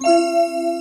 Música